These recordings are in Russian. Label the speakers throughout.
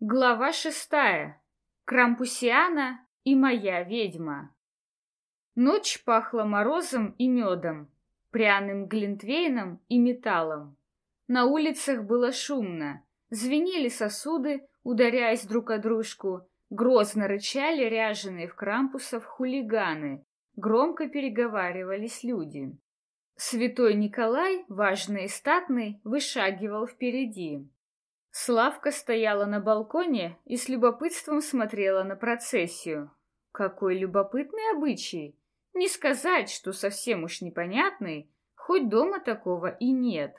Speaker 1: Глава шестая. Крампусиана и моя ведьма. Ночь пахла морозом и медом, пряным глинтвейном и металлом. На улицах было шумно, звенели сосуды, ударяясь друг о дружку, грозно рычали ряженые в крампусов хулиганы, громко переговаривались люди. Святой Николай, важный и статный, вышагивал впереди. Славка стояла на балконе и с любопытством смотрела на процессию. Какой любопытный обычай! Не сказать, что совсем уж непонятный, хоть дома такого и нет.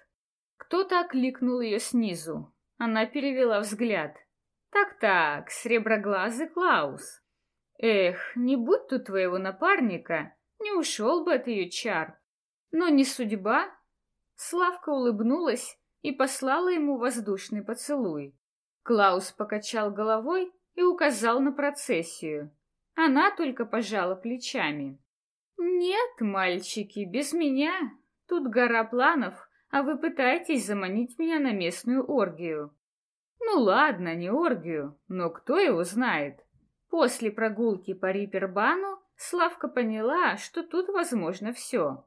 Speaker 1: Кто-то окликнул ее снизу. Она перевела взгляд. Так-так, среброглазый Клаус. Эх, не будь тут твоего напарника, не ушел бы от ее чар. Но не судьба. Славка улыбнулась и послала ему воздушный поцелуй. Клаус покачал головой и указал на процессию. Она только пожала плечами. «Нет, мальчики, без меня. Тут гора планов, а вы пытаетесь заманить меня на местную оргию». «Ну ладно, не оргию, но кто его знает?» После прогулки по Рипербану Славка поняла, что тут возможно все.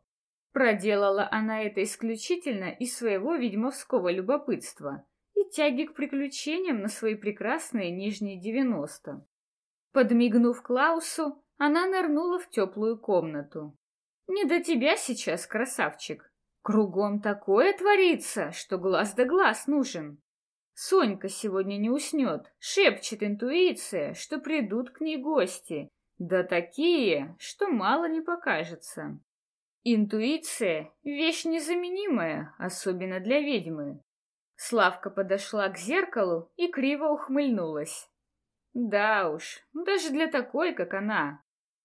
Speaker 1: Проделала она это исключительно из своего ведьмовского любопытства и тяги к приключениям на свои прекрасные нижние девяносто. Подмигнув Клаусу, она нырнула в теплую комнату. «Не до тебя сейчас, красавчик. Кругом такое творится, что глаз да глаз нужен. Сонька сегодня не уснет, шепчет интуиция, что придут к ней гости, да такие, что мало не покажется. Интуиция — вещь незаменимая, особенно для ведьмы. Славка подошла к зеркалу и криво ухмыльнулась. Да уж, даже для такой, как она.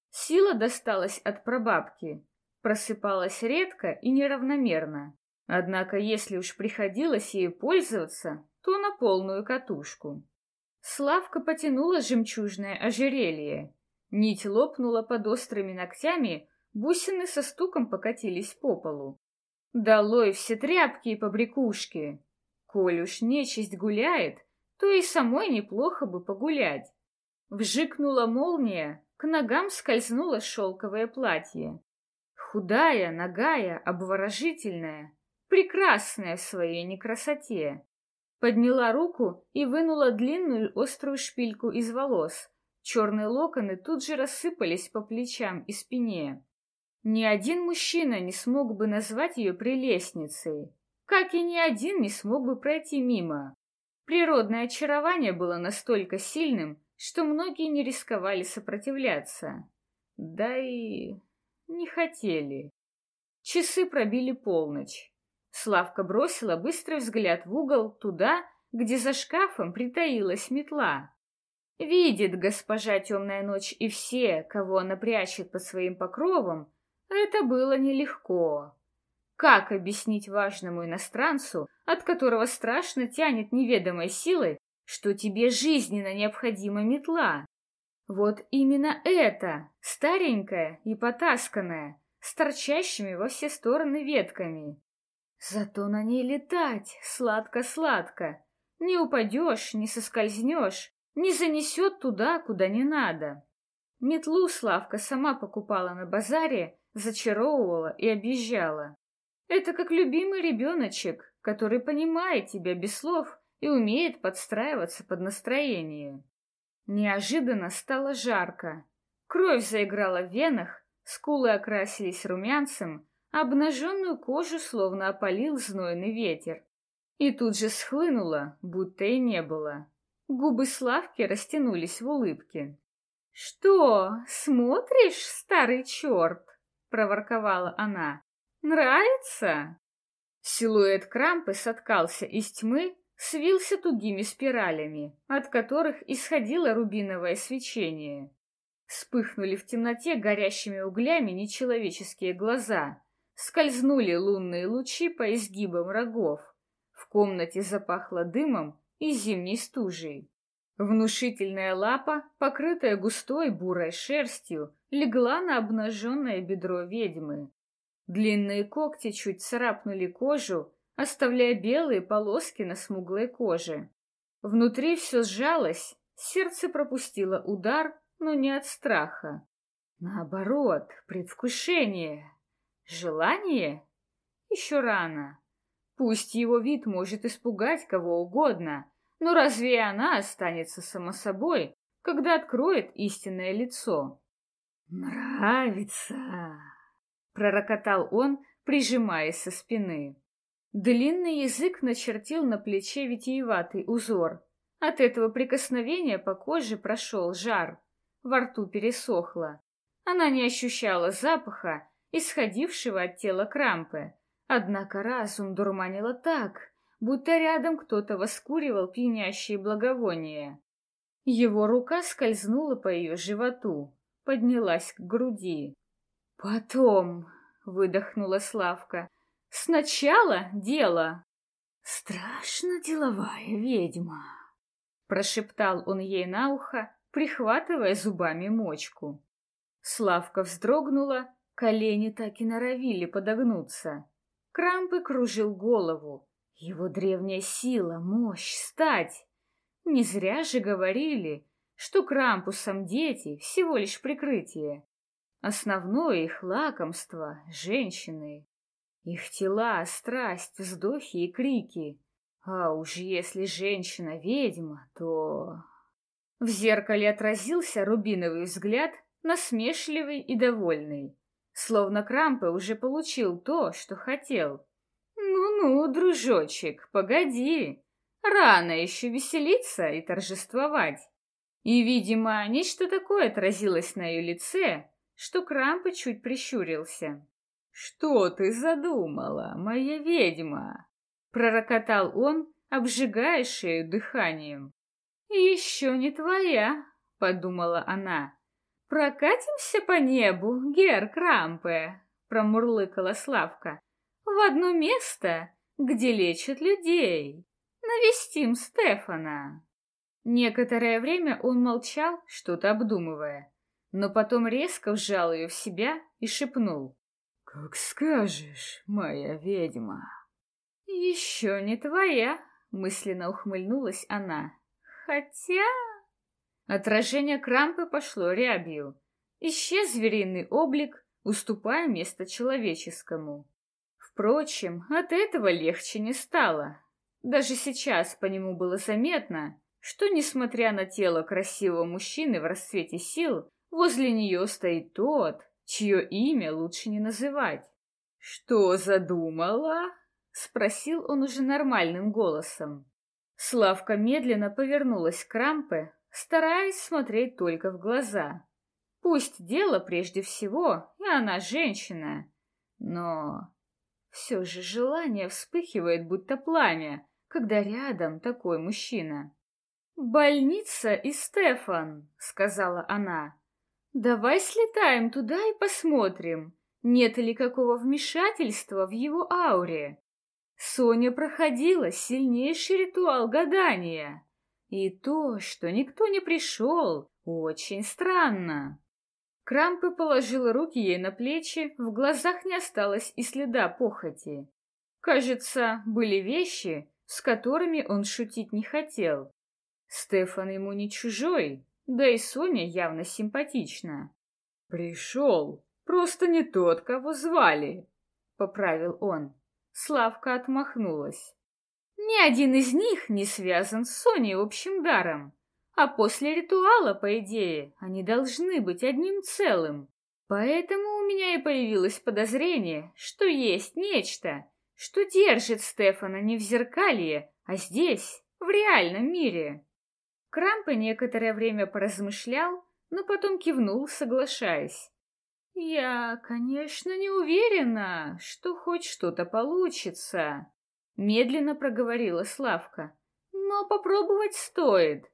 Speaker 1: Сила досталась от прабабки, просыпалась редко и неравномерно. Однако, если уж приходилось ею пользоваться, то на полную катушку. Славка потянула жемчужное ожерелье. Нить лопнула под острыми ногтями, Бусины со стуком покатились по полу. Долой все тряпки и побрякушки. Коль уж нечисть гуляет, то и самой неплохо бы погулять. Вжикнула молния, к ногам скользнуло шелковое платье. Худая, нагая, обворожительная, прекрасная в своей некрасоте. Подняла руку и вынула длинную острую шпильку из волос. Черные локоны тут же рассыпались по плечам и спине. Ни один мужчина не смог бы назвать ее прелестницей, как и ни один не смог бы пройти мимо. Природное очарование было настолько сильным, что многие не рисковали сопротивляться. Да и не хотели. Часы пробили полночь. Славка бросила быстрый взгляд в угол туда, где за шкафом притаилась метла. Видит госпожа темная ночь и все, кого она прячет под своим покровом, это было нелегко. Как объяснить важному иностранцу, от которого страшно тянет неведомой силой, что тебе жизненно необходима метла? Вот именно это, старенькая и потасканная, с торчащими во все стороны ветками. Зато на ней летать сладко-сладко. Не упадешь, не соскользнешь, не занесет туда, куда не надо. Метлу Славка сама покупала на базаре зачаровывала и объезжала. Это как любимый ребеночек, который понимает тебя без слов и умеет подстраиваться под настроение. Неожиданно стало жарко. Кровь заиграла в венах, скулы окрасились румянцем, а обнаженную кожу словно опалил знойный ветер. И тут же схлынуло, будто и не было. Губы Славки растянулись в улыбке. «Что, смотришь, старый черт?» — проворковала она. «Нравится?» Силуэт Крампы соткался из тьмы, свился тугими спиралями, от которых исходило рубиновое свечение. Вспыхнули в темноте горящими углями нечеловеческие глаза, скользнули лунные лучи по изгибам рогов. В комнате запахло дымом и зимней стужей. Внушительная лапа, покрытая густой бурой шерстью, легла на обнаженное бедро ведьмы. Длинные когти чуть царапнули кожу, оставляя белые полоски на смуглой коже. Внутри все сжалось, сердце пропустило удар, но не от страха. Наоборот, предвкушение. Желание? Еще рано. Пусть его вид может испугать кого угодно, но разве она останется само собой, когда откроет истинное лицо? «Нравится!» — пророкотал он, прижимаясь со спины. Длинный язык начертил на плече витиеватый узор. От этого прикосновения по коже прошел жар, во рту пересохло. Она не ощущала запаха, исходившего от тела Крампы, однако разум дурманило так, будто рядом кто-то воскуривал пьянящие благовония. Его рука скользнула по ее животу, поднялась к груди. «Потом», — выдохнула Славка, — «сначала дело». «Страшно деловая ведьма», — прошептал он ей на ухо, прихватывая зубами мочку. Славка вздрогнула, колени так и норовили подогнуться. Крампы кружил голову. Его древняя сила, мощь, стать. Не зря же говорили, что Крампусам дети всего лишь прикрытие. Основное их лакомство — женщины. Их тела, страсть, вздохи и крики. А уж если женщина ведьма, то... В зеркале отразился рубиновый взгляд, насмешливый и довольный. Словно Крампе уже получил то, что хотел. «Ну-ну, дружочек, погоди. Рано еще веселиться и торжествовать». И, видимо, нечто такое отразилось на ее лице, что Крампе чуть прищурился. «Что ты задумала, моя ведьма?» — пророкотал он, обжигая шею дыханием. «Еще не твоя», — подумала она. «Прокатимся по небу, Гер Крампе», — промурлыкала Славка. «В одно место, где лечат людей. Навестим Стефана». Некоторое время он молчал, что-то обдумывая, но потом резко вжал ее в себя и шепнул. «Как скажешь, моя ведьма». «Еще не твоя», — мысленно ухмыльнулась она. «Хотя...» Отражение Крампы пошло рябью. Исчез звериный облик, уступая место человеческому. Впрочем, от этого легче не стало. Даже сейчас по нему было заметно, что, несмотря на тело красивого мужчины в расцвете сил, возле нее стоит тот, чье имя лучше не называть. «Что задумала?» — спросил он уже нормальным голосом. Славка медленно повернулась к Рампе, стараясь смотреть только в глаза. Пусть дело прежде всего, и она женщина, но все же желание вспыхивает, будто пламя, когда рядом такой мужчина. «Больница и Стефан», — сказала она. «Давай слетаем туда и посмотрим, нет ли какого вмешательства в его ауре. Соня проходила сильнейший ритуал гадания. И то, что никто не пришел, очень странно. Крампы положила руки ей на плечи, в глазах не осталось и следа похоти. Кажется, были вещи, с которыми он шутить не хотел. Стефан ему не чужой, да и Соня явно симпатична. «Пришел, просто не тот, кого звали», — поправил он. Славка отмахнулась. Ни один из них не связан с Соней общим даром. А после ритуала, по идее, они должны быть одним целым. Поэтому у меня и появилось подозрение, что есть нечто, что держит Стефана не в зеркалье, а здесь, в реальном мире. Крампа некоторое время поразмышлял, но потом кивнул, соглашаясь. «Я, конечно, не уверена, что хоть что-то получится», — медленно проговорила Славка. «Но попробовать стоит».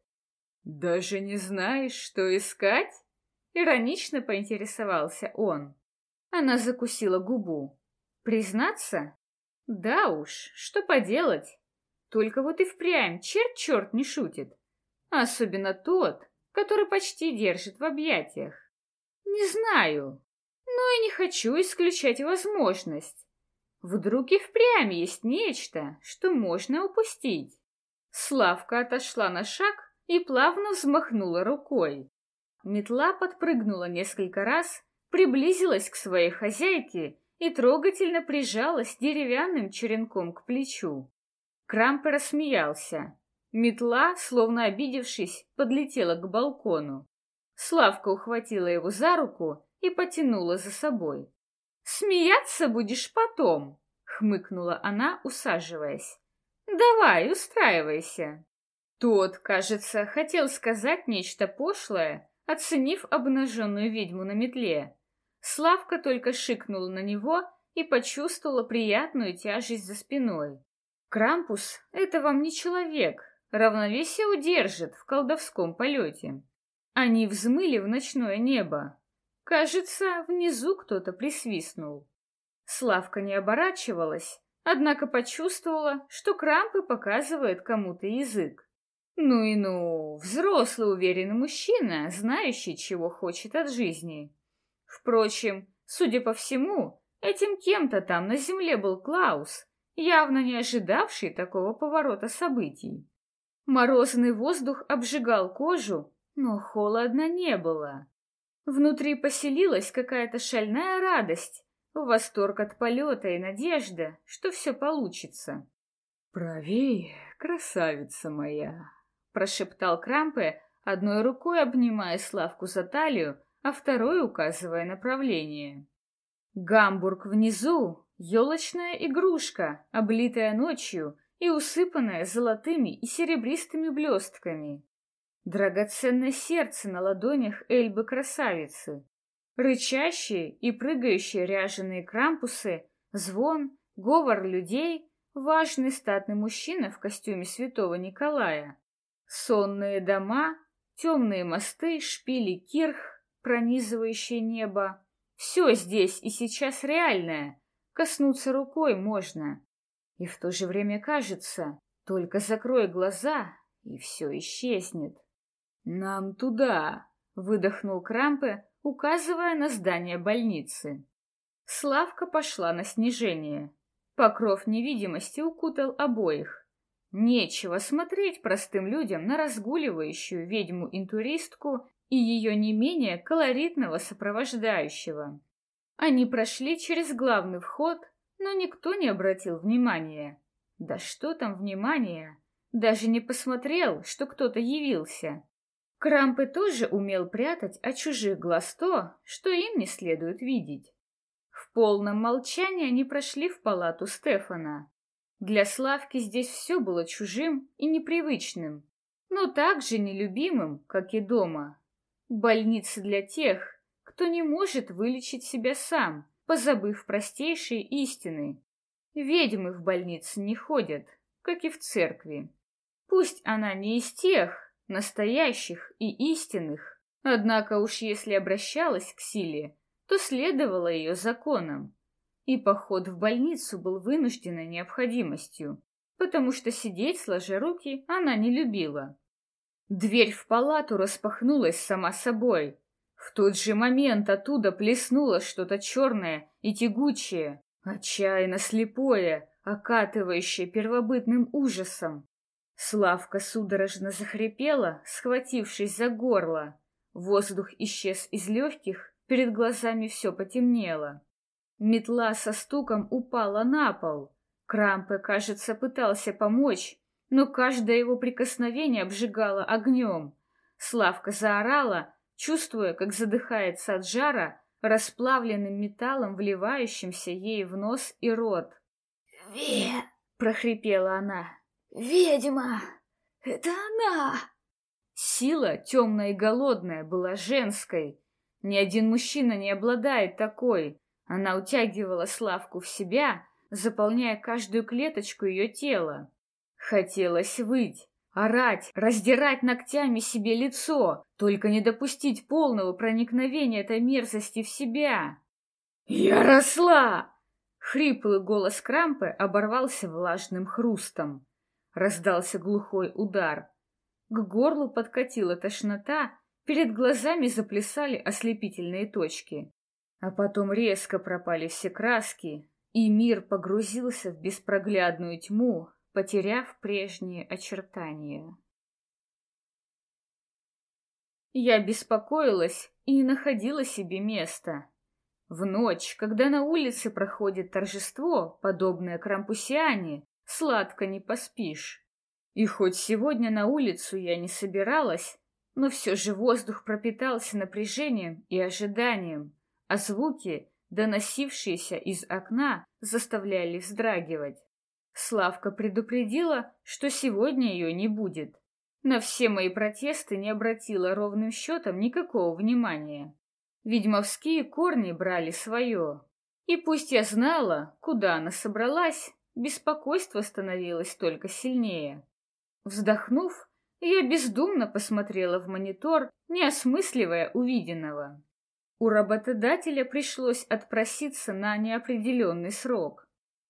Speaker 1: «Даже не знаешь, что искать?» — иронично поинтересовался он. Она закусила губу. «Признаться? Да уж, что поделать. Только вот и впрямь черт-черт не шутит. Особенно тот, который почти держит в объятиях. Не знаю, но и не хочу исключать возможность. Вдруг и впрямь есть нечто, что можно упустить. Славка отошла на шаг и плавно взмахнула рукой. Метла подпрыгнула несколько раз, приблизилась к своей хозяйке и трогательно прижалась деревянным черенком к плечу. Крамп рассмеялся. Метла, словно обидевшись, подлетела к балкону. Славка ухватила его за руку и потянула за собой. «Смеяться будешь потом!» — хмыкнула она, усаживаясь. «Давай, устраивайся!» Тот, кажется, хотел сказать нечто пошлое, оценив обнаженную ведьму на метле. Славка только шикнула на него и почувствовала приятную тяжесть за спиной. Крампус — это вам не человек, равновесие удержит в колдовском полете. Они взмыли в ночное небо. Кажется, внизу кто-то присвистнул. Славка не оборачивалась, однако почувствовала, что Крампы показывает кому-то язык. Ну и ну, взрослый уверенный мужчина, знающий, чего хочет от жизни. Впрочем, судя по всему, этим кем-то там на земле был Клаус, явно не ожидавший такого поворота событий. Морозный воздух обжигал кожу, но холодно не было. Внутри поселилась какая-то шальная радость, восторг от полета и надежда, что все получится.
Speaker 2: «Правее, красавица моя!»
Speaker 1: — прошептал Крампе, одной рукой обнимая Славку за талию, а второй указывая направление. Гамбург внизу — елочная игрушка, облитая ночью и усыпанная золотыми и серебристыми блестками. Драгоценное сердце на ладонях Эльбы-красавицы. Рычащие и прыгающие ряженые крампусы, звон, говор людей, важный статный мужчина в костюме святого Николая. Сонные дома, темные мосты, шпили кирх, пронизывающие небо. Все здесь и сейчас реальное. Коснуться рукой можно. И в то же время кажется, только закрой глаза, и все исчезнет. «Нам туда!» — выдохнул Крампе, указывая на здание больницы. Славка пошла на снижение. Покров невидимости укутал обоих. Нечего смотреть простым людям на разгуливающую ведьму-интуристку и ее не менее колоритного сопровождающего. Они прошли через главный вход, но никто не обратил внимания. Да что там внимания? Даже не посмотрел, что кто-то явился. Крампы тоже умел прятать от чужих глаз то, что им не следует видеть. В полном молчании они прошли в палату Стефана. Для Славки здесь все было чужим и непривычным, но также нелюбимым, как и дома. Больница для тех, кто не может вылечить себя сам, позабыв простейшие истины. Ведьмы в больнице не ходят, как и в церкви. Пусть она не из тех, настоящих и истинных. Однако уж если обращалась к силе, то следовала ее законам. И поход в больницу был вынужденной необходимостью, потому что сидеть сложа руки она не любила. Дверь в палату распахнулась сама собой. В тот же момент оттуда плеснуло что-то черное и тягучее, отчаянно слепое, окатывающее первобытным ужасом. Славка судорожно захрипела, схватившись за горло. Воздух исчез из легких, перед глазами все потемнело. Метла со стуком упала на пол. Крампе, кажется, пытался помочь, но каждое его прикосновение обжигало огнем. Славка заорала, чувствуя, как задыхается от жара, расплавленным металлом, вливающимся ей в нос и рот.
Speaker 3: «Ве!»
Speaker 1: — прохрипела она.
Speaker 3: «Ведьма! Это она!»
Speaker 1: Сила, темная и голодная, была женской. Ни один мужчина не обладает такой. Она утягивала Славку в себя, заполняя каждую клеточку ее тела. Хотелось выть, орать, раздирать ногтями себе лицо, только не допустить полного проникновения этой мерзости в себя. «Я росла!» Хриплый голос Крампы оборвался влажным хрустом. Раздался глухой удар. К горлу подкатила тошнота, перед глазами заплясали ослепительные точки. А потом резко пропали все краски, и мир погрузился в беспроглядную тьму, потеряв прежние очертания. Я беспокоилась и не находила себе места. В ночь, когда на улице проходит торжество, подобное Крампусиане, сладко не поспишь. И хоть сегодня на улицу я не собиралась, но все же воздух пропитался напряжением и ожиданием, а звуки, доносившиеся из окна, заставляли вздрагивать. Славка предупредила, что сегодня ее не будет. На все мои протесты не обратила ровным счетом никакого внимания. Ведьмовские корни брали свое. И пусть я знала, куда она собралась, беспокойство становилось только сильнее. Вздохнув, я бездумно посмотрела в монитор, не осмысливая увиденного. У работодателя пришлось отпроситься на неопределенный срок.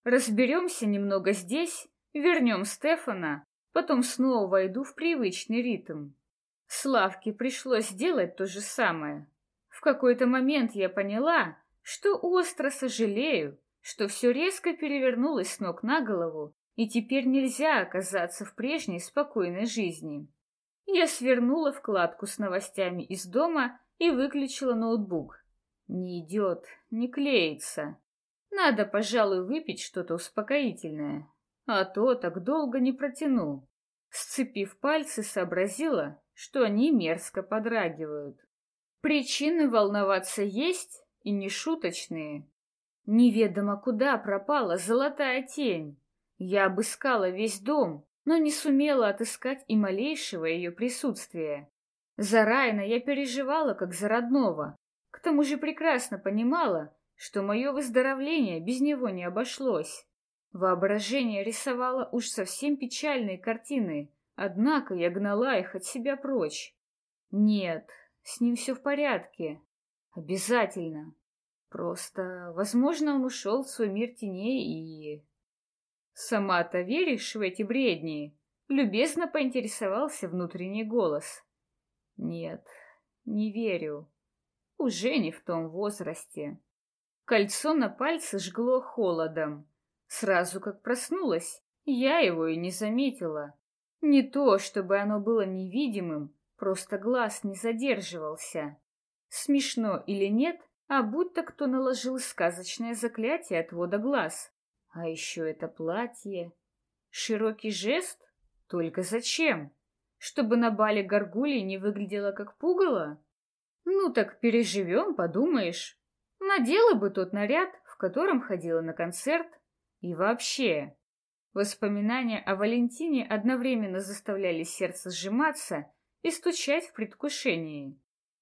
Speaker 1: Разберемся немного здесь, вернем Стефана, потом снова войду в привычный ритм. Славке пришлось сделать то же самое. В какой-то момент я поняла, что остро сожалею, что все резко перевернулось с ног на голову, и теперь нельзя оказаться в прежней спокойной жизни. Я свернула вкладку с новостями из дома и выключила ноутбук. Не идет, не клеится. Надо, пожалуй, выпить что-то успокоительное а то так долго не протяну. Сцепив пальцы, сообразила, что они мерзко подрагивают. Причины волноваться есть и не шуточные. Неведомо куда пропала золотая тень. Я обыскала весь дом, но не сумела отыскать и малейшего ее присутствия. За Райна я переживала как за родного. К тому же прекрасно понимала, что мое выздоровление без него не обошлось. Воображение рисовало уж совсем печальные картины, однако я гнала их от себя прочь. Нет, с ним все в порядке. Обязательно. Просто, возможно, он ушел в свой мир теней и... Сама-то веришь в эти бредни? Любезно поинтересовался внутренний голос. Нет, не верю. Уже не в том возрасте. Кольцо на пальце жгло холодом. Сразу как проснулась, я его и не заметила. Не то, чтобы оно было невидимым, просто глаз не задерживался. Смешно или нет, а будто кто наложил сказочное заклятие отвода глаз. А еще это платье. Широкий жест? Только зачем? Чтобы на бале горгулей не выглядело как пугало? Ну так переживем, подумаешь. Надела бы тот наряд, в котором ходила на концерт, и вообще, воспоминания о Валентине одновременно заставляли сердце сжиматься и стучать в предвкушении.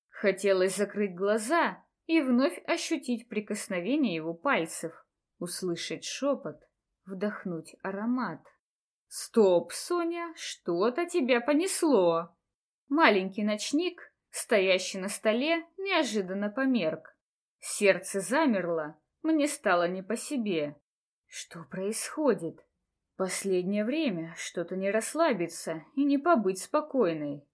Speaker 1: Хотелось закрыть глаза и вновь ощутить прикосновение его пальцев, услышать шепот, вдохнуть аромат. «Стоп, Соня, что-то тебя понесло!» Маленький ночник, стоящий на столе, неожиданно померк. Сердце замерло, мне стало не по себе. Что происходит? Последнее время что-то не расслабиться и не побыть спокойной.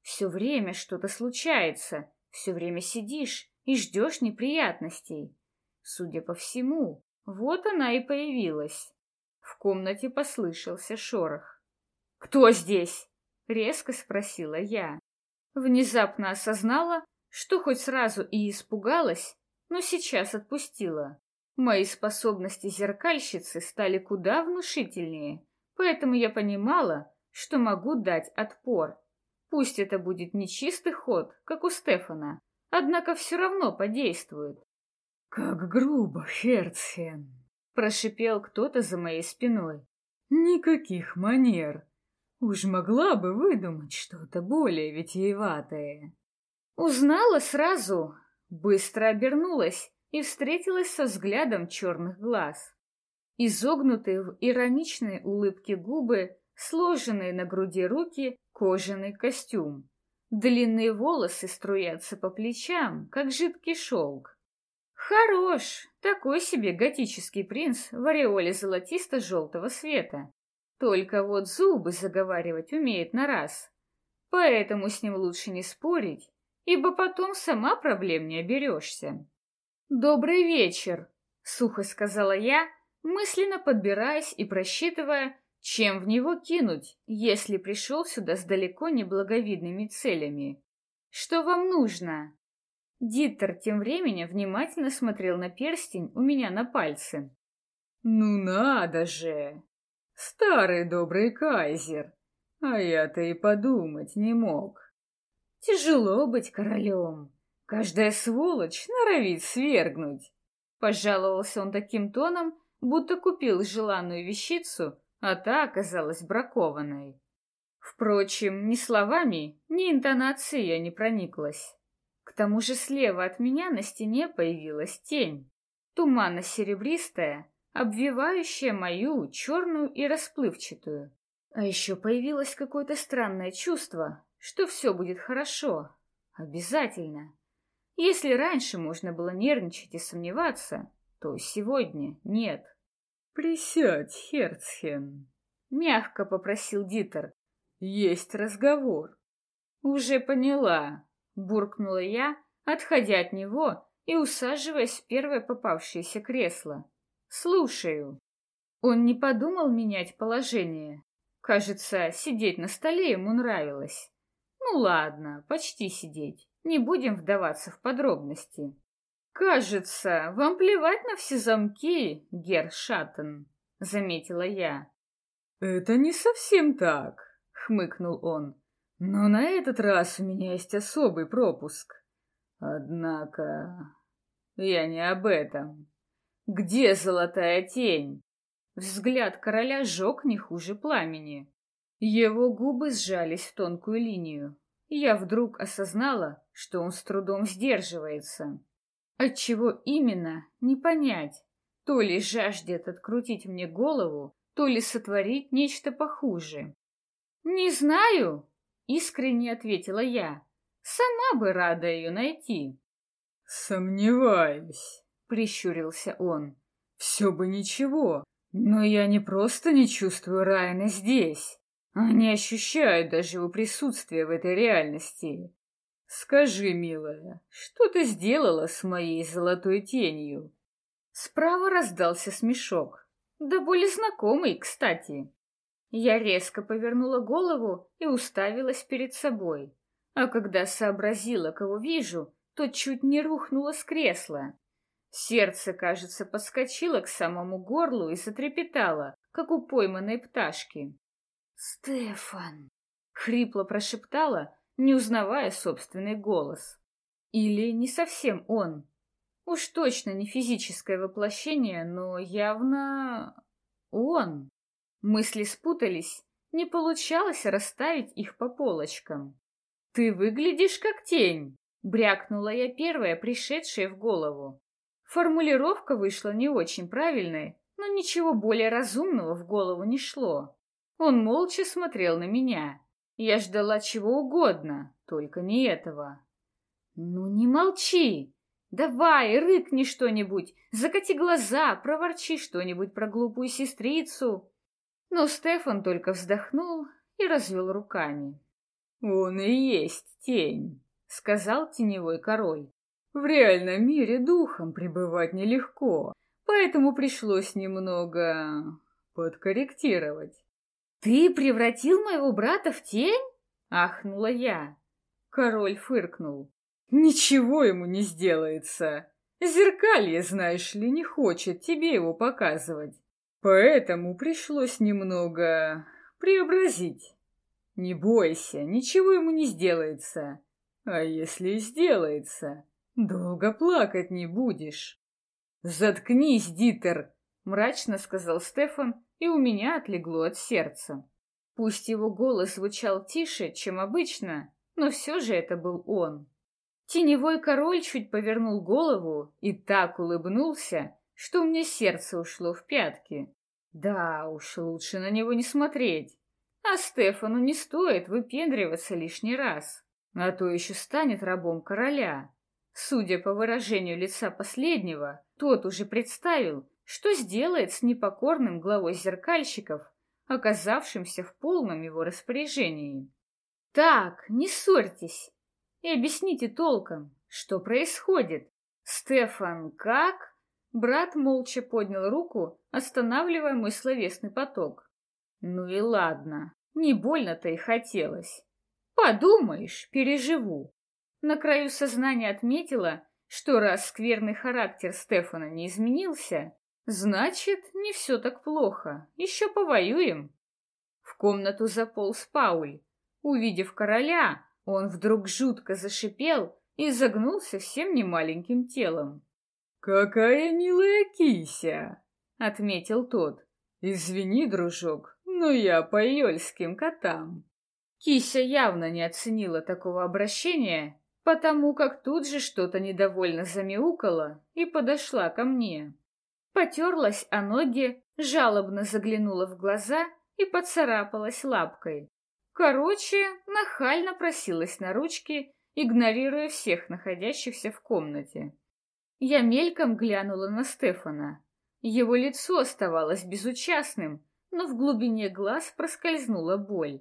Speaker 1: Все время что-то случается, все время сидишь и ждешь неприятностей. Судя по всему, вот она и появилась. В комнате послышался шорох. «Кто здесь?» — резко спросила я. Внезапно осознала, что хоть сразу и испугалась, но сейчас отпустила. Мои способности зеркальщицы стали куда внушительнее, поэтому я понимала, что могу дать отпор. Пусть это будет не чистый ход, как у Стефана, однако все равно подействует.
Speaker 2: — Как грубо, Херцхен! — прошипел кто-то за моей спиной. — Никаких манер! Уж могла бы выдумать что-то более витиеватое.
Speaker 1: Узнала сразу, быстро обернулась и встретилась со взглядом черных глаз. Изогнутые в ироничной улыбке губы, сложенные на груди руки, кожаный костюм. Длинные волосы струятся по плечам, как жидкий шелк. Хорош, такой себе готический принц в ореоле золотисто-желтого света. Только вот зубы заговаривать умеет на раз. Поэтому с ним лучше не спорить, ибо потом сама проблем не оберешься. «Добрый вечер», — сухо сказала я, мысленно подбираясь и просчитывая, Чем в него кинуть, если пришел сюда с далеко не благовидными целями? Что вам нужно? Диттер тем временем внимательно смотрел на перстень у меня на пальце.
Speaker 2: Ну надо же! Старый добрый кайзер! А я-то и подумать не мог. Тяжело быть королем. Каждая сволочь норовит свергнуть.
Speaker 1: Пожаловался он таким тоном, будто купил желанную вещицу, а та оказалась бракованной. Впрочем, ни словами, ни интонацией я не прониклась. К тому же слева от меня на стене появилась тень, туманно-серебристая, обвивающая мою черную и расплывчатую. А еще появилось какое-то странное чувство, что все будет хорошо. Обязательно. Если раньше можно было нервничать и сомневаться, то сегодня нет.
Speaker 2: «Присядь, Херцхен», —
Speaker 1: мягко попросил Дитер.
Speaker 2: «Есть разговор».
Speaker 1: «Уже поняла», буркнула я, отходя от него и усаживаясь в первое попавшееся кресло. Слушаю. Он не подумал менять положение. Кажется, сидеть на столе ему нравилось. Ну ладно, почти сидеть. Не будем вдаваться в подробности. Кажется, вам плевать на все замки, Гер Шаттен, заметила я.
Speaker 2: Это не совсем так, хмыкнул он. Но на этот раз у меня есть особый пропуск. Однако... Я не об этом. Где золотая тень?
Speaker 1: Взгляд короля жег не хуже пламени. Его губы сжались в тонкую линию. Я вдруг осознала, что он с трудом сдерживается. Отчего именно, не понять. То ли жаждет открутить мне голову, то ли сотворить нечто похуже. «Не знаю», Искренне ответила я. Сама бы рада ее найти.
Speaker 2: Сомневаюсь, прищурился он. Все бы ничего, но я не просто не чувствую Райана здесь, а не ощущаю даже его присутствия в этой реальности. Скажи, милая, что ты сделала с моей золотой тенью?
Speaker 1: Справа раздался смешок. Да более знакомый, кстати. Я резко повернула голову и уставилась перед собой. А когда сообразила, кого вижу, то чуть не рухнула с кресла. Сердце, кажется, подскочило к самому горлу и затрепетало, как у пойманной пташки. «Стефан!» — хрипло прошептала, не узнавая собственный голос. Или не совсем он. Уж точно не физическое воплощение, но явно он. Мысли спутались, не получалось расставить их по полочкам. «Ты выглядишь как тень!» — брякнула я первая, пришедшая в голову. Формулировка вышла не очень правильной, но ничего более разумного в голову не шло. Он молча смотрел на меня. Я ждала чего угодно, только не этого. «Ну не молчи! Давай, рыкни что-нибудь, закати глаза, проворчи что-нибудь про глупую сестрицу!» Но Стефан только вздохнул и развел руками.
Speaker 2: «Он и есть тень», — сказал теневой король. «В реальном мире духом пребывать нелегко, поэтому пришлось немного подкорректировать».
Speaker 1: «Ты превратил моего брата в тень?» — ахнула я.
Speaker 2: Король фыркнул. «Ничего ему не сделается. Зеркалье, знаешь ли, не хочет тебе его показывать. Поэтому пришлось немного преобразить. Не бойся, ничего ему не сделается. А если и сделается, долго плакать не будешь. Заткнись, Дитер, мрачно сказал Стефан, и у меня отлегло от сердца. Пусть его голос звучал тише, чем обычно, но все же это был он. Теневой король чуть повернул голову и так улыбнулся, что мне сердце ушло в пятки. Да уж, лучше на него не смотреть. А Стефану не стоит выпендриваться лишний раз, а то еще станет рабом короля. Судя по выражению лица последнего, тот уже представил, что сделает с непокорным главой зеркальщиков, оказавшимся в полном его распоряжении. Так, не ссорьтесь и объясните толком, что происходит. Стефан, как? Брат молча поднял руку, останавливая мой словесный поток.
Speaker 1: Ну и ладно, не больно-то и хотелось. Подумаешь, переживу. На краю сознания отметила, что раз скверный характер Стефана не изменился, значит, не все так плохо, еще повоюем. В комнату заполз Пауль. Увидев короля, он вдруг жутко зашипел и загнулся всем немаленьким телом.
Speaker 2: «Какая милая кися!» — отметил тот.
Speaker 1: «Извини, дружок, но я по ёльским котам». Кися явно не оценила такого обращения, потому как тут же что-то недовольно замяукала и подошла ко мне. Потерлась о ноги, жалобно заглянула в глаза и поцарапалась лапкой. Короче, нахально просилась на ручки, игнорируя всех находящихся в комнате. Я мельком глянула на Стефана. Его лицо оставалось безучастным, но в глубине глаз проскользнула боль.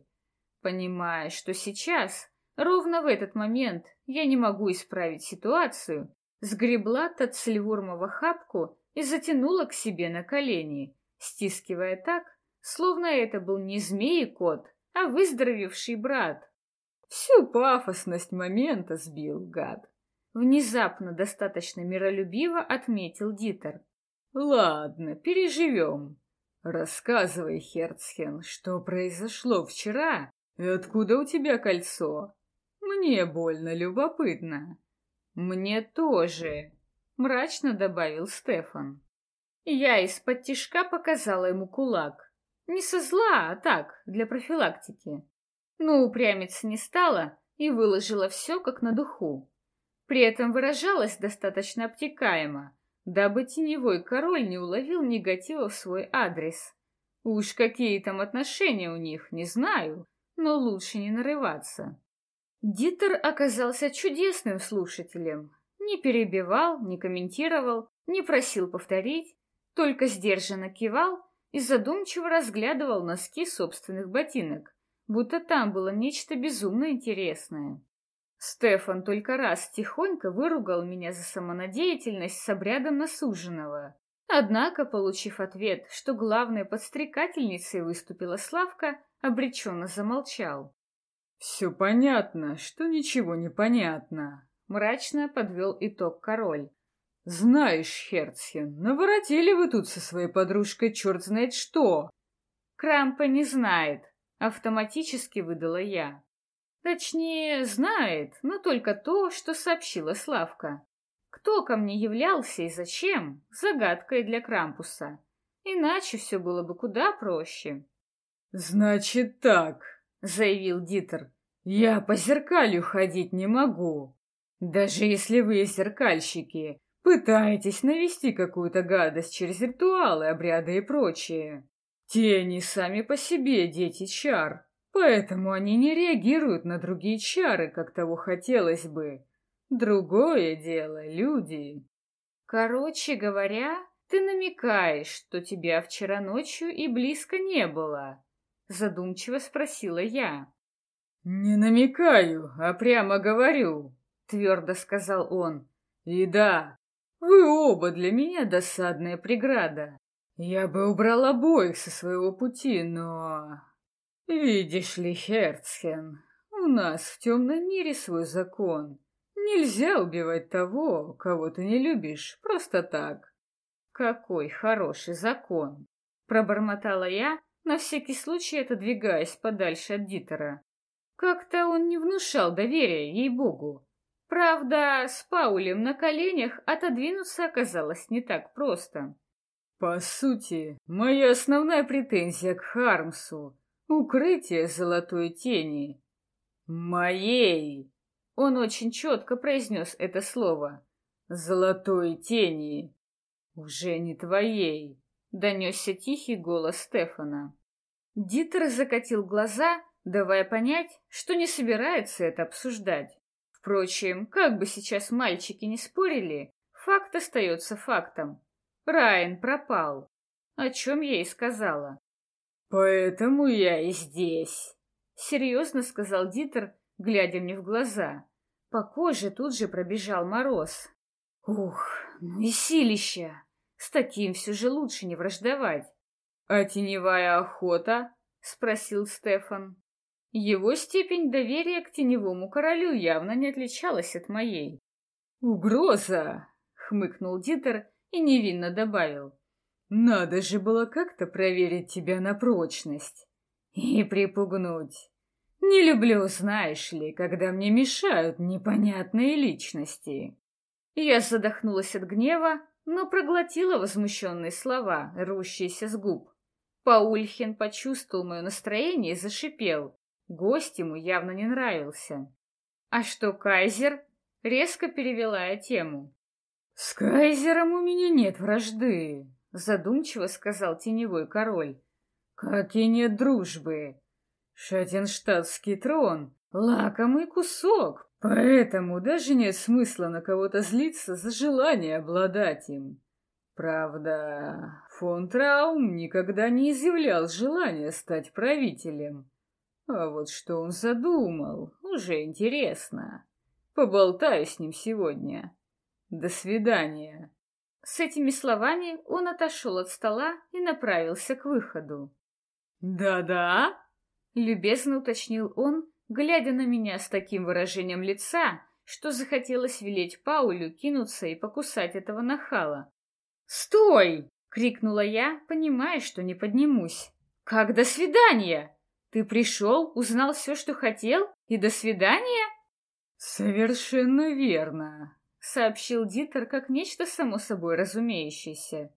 Speaker 1: Понимая, что сейчас, ровно в этот момент, я не могу исправить ситуацию, сгребла Тацельвурма хапку и затянула к себе на колени, стискивая так, словно это был не змеи-кот, а выздоровевший брат. Всю пафосность момента сбил, гад. Внезапно достаточно миролюбиво отметил Дитер. Ладно, переживем. Рассказывай, Херцхен, что произошло вчера и откуда у тебя кольцо? Мне больно любопытно. Мне тоже, мрачно добавил Стефан. Я из-под тишка показала ему кулак. Не со зла, а так, для профилактики. Но упрямиться не стала и выложила все как на духу. При этом выражалась достаточно обтекаемо, дабы теневой король не уловил негатива в свой адрес. Уж какие там отношения у них, не знаю, но лучше не нарываться. Дитер оказался чудесным слушателем. Не перебивал, не комментировал, не просил повторить, только сдержанно кивал и задумчиво разглядывал носки собственных ботинок, будто там было нечто безумно интересное. Стефан только раз тихонько выругал меня за самонадеятельность с обрядом насуженного. Однако, получив ответ, что главной подстрекательницей выступила Славка, обреченно замолчал.
Speaker 2: «Все понятно, что ничего не понятно», —
Speaker 1: мрачно подвел итог король.
Speaker 2: «Знаешь, Херцхен, наворотили вы тут со своей подружкой черт знает что!»
Speaker 1: «Крампа не знает», — автоматически выдала я. Точнее, знает, но только то, что сообщила Славка. Кто ко мне являлся и зачем, загадкой для Крампуса. Иначе все было бы куда проще.
Speaker 2: «Значит так», — заявил Дитер, — «я по зеркалю ходить не могу. Даже если вы, зеркальщики, Пытаетесь навести какую-то гадость через ритуалы, обряды и прочее. Тени сами по себе дети чар, поэтому они не реагируют на другие чары, как того хотелось бы. Другое дело — люди.
Speaker 1: Короче говоря, ты намекаешь, что тебя вчера ночью и близко не было? Задумчиво спросила я.
Speaker 2: Не намекаю, а прямо говорю, твердо сказал он. И да, вы оба для меня досадная преграда. Я бы убрал обоих со своего пути, но... Видишь ли, Херцхен, у нас в темном мире свой закон. Нельзя убивать того, кого ты не любишь, просто так.
Speaker 1: Какой хороший закон! Пробормотала я, на всякий случай отодвигаясь подальше от Дитера. Как-то он не внушал доверия, ей-богу. Правда, с Паулем на коленях отодвинуться оказалось не так просто.
Speaker 2: По сути, моя основная претензия к Хармсу — укрытие золотой тени. Моей!
Speaker 1: Он очень четко произнес это слово.
Speaker 2: Золотой тени. Уже не твоей.
Speaker 1: Донесся тихий голос Стефана. Дитер закатил глаза, давая понять, что не собирается это обсуждать. Впрочем, как бы сейчас мальчики не спорили, факт остается фактом. Райан пропал, о чем я и сказала.
Speaker 2: «Поэтому я и здесь», —
Speaker 1: серьезно сказал Дитер, глядя мне в глаза. По коже тут же пробежал мороз. Ух, ну и силища! С таким все же лучше не враждовать.
Speaker 2: А теневая охота?
Speaker 1: спросил Стефан. Его степень доверия к теневому королю явно не отличалась от моей.
Speaker 2: «Угроза!» — хмыкнул Дитер и невинно добавил. «Надо же было как-то проверить тебя на прочность и припугнуть. Не люблю, знаешь ли, когда мне мешают непонятные личности».
Speaker 1: Я задохнулась от гнева, но проглотила возмущенные слова, рвущиеся с губ. Паульхин почувствовал мое настроение и зашипел. Гость ему явно не нравился. А что Кайзер? Резко перевела я тему.
Speaker 2: С Кайзером у меня нет вражды, задумчиво сказал теневой король. Как и нет дружбы. Шатенштадтский трон — лакомый кусок, поэтому даже нет смысла на кого-то злиться за желание обладать им. Правда, фон Траум никогда не изъявлял желания стать правителем. А вот что он задумал, уже интересно. Поболтаю с ним сегодня. До свидания.
Speaker 1: С этими словами он отошел от стола и направился к выходу.
Speaker 2: «Да-да?»
Speaker 1: — любезно уточнил он, глядя на меня с таким выражением лица, что захотелось велеть Паулю кинуться и покусать этого нахала. «Стой!» — крикнула я, понимая, что не поднимусь. «Как до свидания? Ты пришел, узнал все, что хотел, и до свидания?»
Speaker 2: «Совершенно верно», —
Speaker 1: сообщил Дитер как нечто само собой разумеющееся.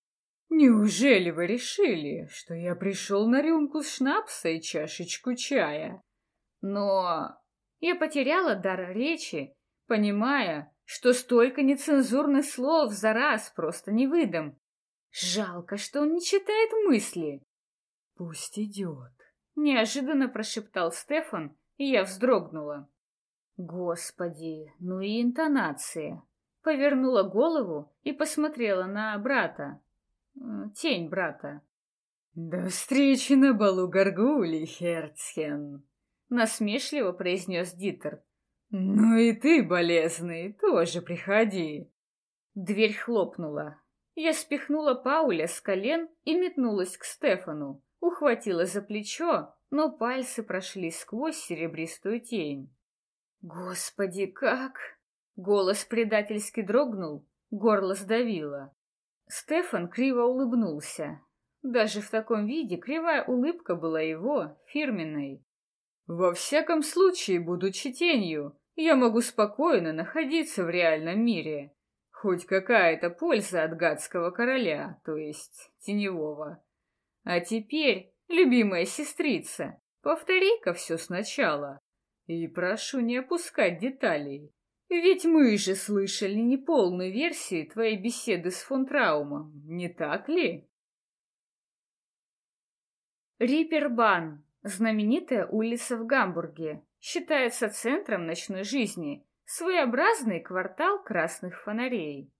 Speaker 2: «Неужели вы решили, что я пришел на рюмку с шнапса и чашечку чая?»
Speaker 1: Но я потеряла дар речи, понимая, что столько нецензурных слов за раз просто не выдам. Жалко, что он не читает мысли.
Speaker 2: «Пусть идет», —
Speaker 1: неожиданно прошептал Стефан, и я вздрогнула. Господи, ну и интонация. Повернула голову и посмотрела на брата. Тень брата.
Speaker 2: «До встречи на балу Гаргули, Херцхен!»
Speaker 1: Насмешливо произнес Дитер.
Speaker 2: «Ну и ты, болезный, тоже приходи!»
Speaker 1: Дверь хлопнула. Я спихнула Пауля с колен и метнулась к Стефану. Ухватила за плечо, но пальцы прошли сквозь серебристую тень. Господи, как? Голос предательски дрогнул, горло сдавило. Стефан криво улыбнулся. Даже в таком виде кривая улыбка была его, фирменной.
Speaker 2: «Во всяком случае, будучи тенью, я могу спокойно находиться в реальном мире. Хоть какая-то польза от гадского короля, то есть теневого. А теперь, любимая сестрица, повтори-ка все сначала. И прошу не опускать деталей. Ведь мы же слышали неполную версию твоей беседы с фон Траумом, не так ли?
Speaker 1: Рипербан, знаменитая улица в Гамбурге, считается центром ночной жизни, своеобразный квартал красных фонарей.